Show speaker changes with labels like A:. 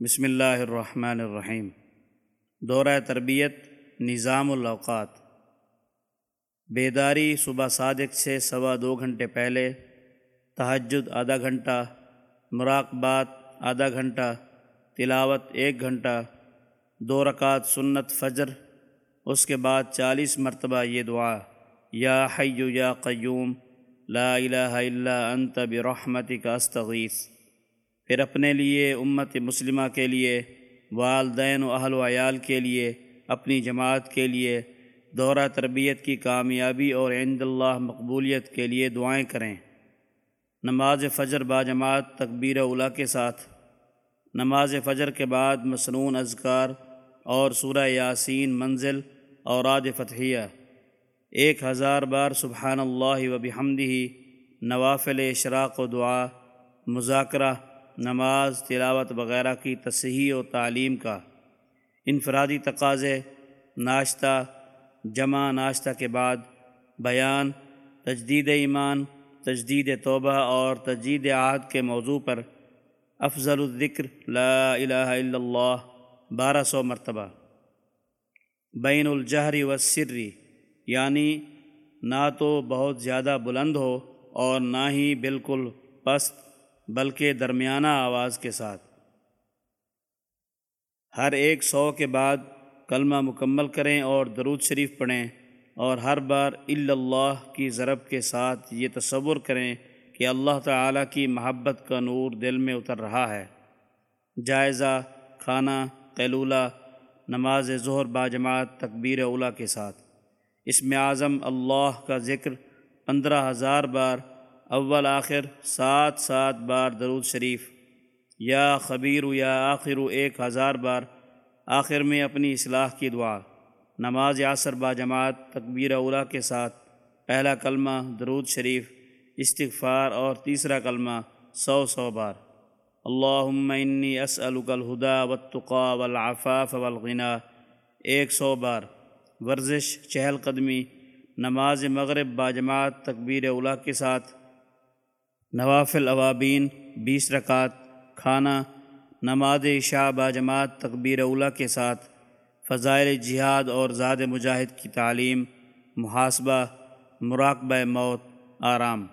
A: بسم اللہ الرحمن الرحیم۔ دورہ تربیت، نظام الاوقات۔ بیداری صبح صادق سے سوا دو گھنٹے پہلے، تہجد آدھا گھنٹہ، مراقبات آدھا گھنٹہ، تلاوت ایک گھنٹہ، دو رکعت سنت فجر، اس کے بعد چالیس مرتبہ یہ دعا، یا حیو یا قیوم، لا الہ الا انت برحمتک استغیث۔ پھر اپنے لیے، امت مسلمہ کے لیے، والدین و اہل و عیال کے لیے، اپنی جماعت کے لیے دورہ تربیت کی کامیابی اور عند اللہ مقبولیت کے لیے دعائیں کریں۔ نماز فجر با جماعت تکبیر اولا کے ساتھ۔ نماز فجر کے بعد مصنون اذکار اور سورہ یاسین منزل اور عاد فتحیہ۔ ایک ہزار بار سبحان اللہ و بحمدہ نوافل اشراق و دعا، مذاکرہ نماز، تلاوت وغیرہ کی تصحیح و تعلیم کا انفرادی تقاضے، ناشتہ، جمع ناشتہ کے بعد بیان، تجدید ایمان، تجدید توبہ اور تجدید عہد کے موضوع پر افضل الذکر لا الہ الا اللہ، بارہ سو مرتبہ۔ بین الجہری و سری یعنی نہ تو بہت زیادہ بلند ہو اور نہ ہی بالکل پست بلکہ درمیانہ آواز کے ساتھ۔ ہر ایک سو کے بعد کلمہ مکمل کریں اور درود شریف پڑھیں اور ہر بار اللہ کی ضرب کے ساتھ یہ تصور کریں کہ اللہ تعالیٰ کی محبت کا نور دل میں اتر رہا ہے۔ جائزہ، کھانا، قیلولہ، نماز ظہر باجماعت تکبیر اولا کے ساتھ۔ اس میں اعظم اللہ کا ذکر پندرہ ہزار بار اول آخر سات سات بار درود شریف، یا خبیر یا آخر ایک ہزار بار آخر میں اپنی اصلاح کی دعا۔ نماز عصر با جماعت تکبیر اولا کے ساتھ، پہلا کلمہ درود شریف، استغفار اور تیسرا کلمہ سو سو بار۔ اللہم انی اسألک الہدا والتقا والعفاف والغنا ایک سو بار۔ ورزش، چہل قدمی، نماز مغرب باجماعت تکبیر اولا کے ساتھ نوافل اوابین بیس رکعت، کھانا، نماز عشاء باجماعت تقبیر اولا کے ساتھ، فضائل جہاد اور زاد مجاہد کی تعلیم، محاسبہ، مراقبہ موت، آرام۔